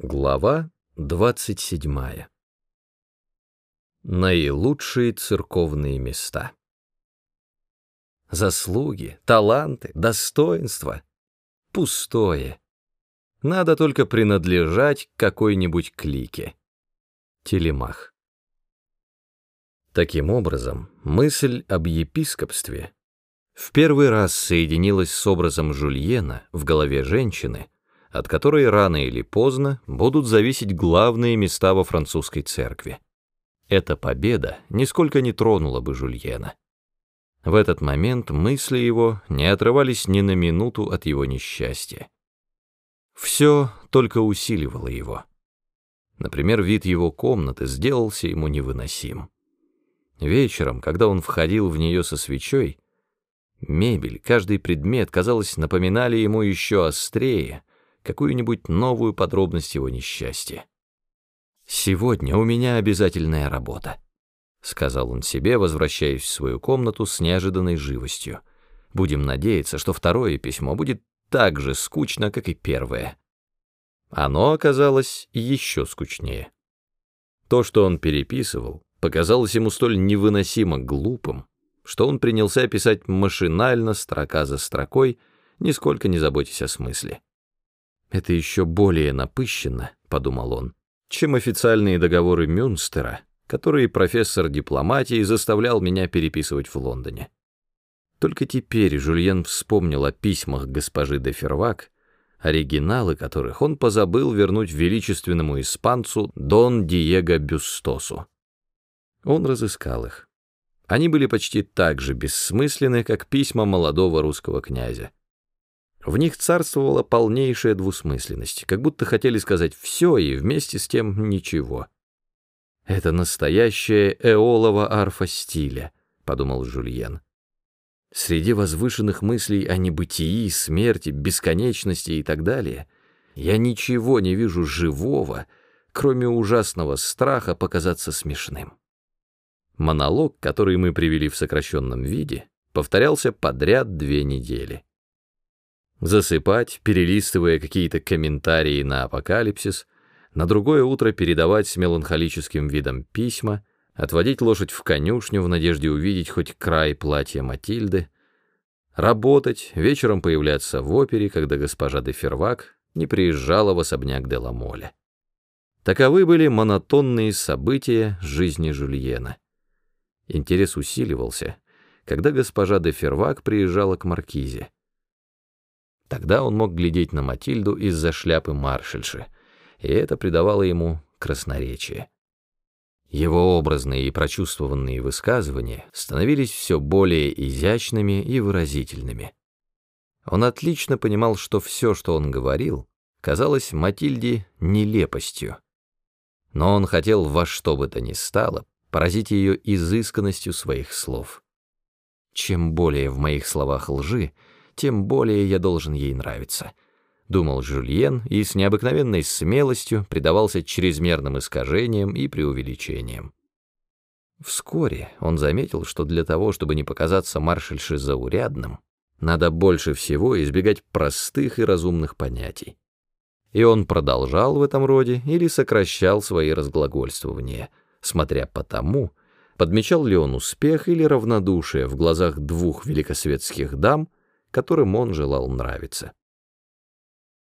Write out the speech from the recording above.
Глава 27. Наилучшие церковные места. Заслуги, таланты, достоинства — пустое. Надо только принадлежать какой-нибудь клике. Телемах. Таким образом, мысль об епископстве в первый раз соединилась с образом Жульена в голове женщины — от которой рано или поздно будут зависеть главные места во французской церкви. Эта победа нисколько не тронула бы Жульена. В этот момент мысли его не отрывались ни на минуту от его несчастья. Все только усиливало его. Например, вид его комнаты сделался ему невыносим. Вечером, когда он входил в нее со свечой, мебель, каждый предмет, казалось, напоминали ему еще острее, какую-нибудь новую подробность его несчастья. «Сегодня у меня обязательная работа», — сказал он себе, возвращаясь в свою комнату с неожиданной живостью. «Будем надеяться, что второе письмо будет так же скучно, как и первое». Оно оказалось еще скучнее. То, что он переписывал, показалось ему столь невыносимо глупым, что он принялся писать машинально, строка за строкой, нисколько не заботясь о смысле. Это еще более напыщенно, подумал он, чем официальные договоры Мюнстера, которые профессор дипломатии заставлял меня переписывать в Лондоне. Только теперь Жульен вспомнил о письмах госпожи де Фервак, оригиналы которых он позабыл вернуть величественному испанцу Дон Диего Бюстосу. Он разыскал их. Они были почти так же бессмысленны, как письма молодого русского князя. В них царствовала полнейшая двусмысленность, как будто хотели сказать все и вместе с тем ничего. «Это настоящая эолова арфа стиля», — подумал Жульен. Среди возвышенных мыслей о небытии, смерти, бесконечности и так далее я ничего не вижу живого, кроме ужасного страха показаться смешным. Монолог, который мы привели в сокращенном виде, повторялся подряд две недели засыпать, перелистывая какие-то комментарии на апокалипсис, на другое утро передавать с меланхолическим видом письма, отводить лошадь в конюшню в надежде увидеть хоть край платья Матильды, работать, вечером появляться в опере, когда госпожа де Фервак не приезжала в особняк де Ламоле. Таковы были монотонные события жизни Жульена. Интерес усиливался, когда госпожа де Фервак приезжала к Маркизе. Тогда он мог глядеть на Матильду из-за шляпы маршальши, и это придавало ему красноречие. Его образные и прочувствованные высказывания становились все более изящными и выразительными. Он отлично понимал, что все, что он говорил, казалось Матильде нелепостью. Но он хотел во что бы то ни стало поразить ее изысканностью своих слов. Чем более в моих словах лжи, тем более я должен ей нравиться», — думал Жюльен и с необыкновенной смелостью предавался чрезмерным искажениям и преувеличениям. Вскоре он заметил, что для того, чтобы не показаться маршальше заурядным, надо больше всего избегать простых и разумных понятий. И он продолжал в этом роде или сокращал свои разглагольствования, смотря по тому, подмечал ли он успех или равнодушие в глазах двух великосветских дам, которым он желал нравиться.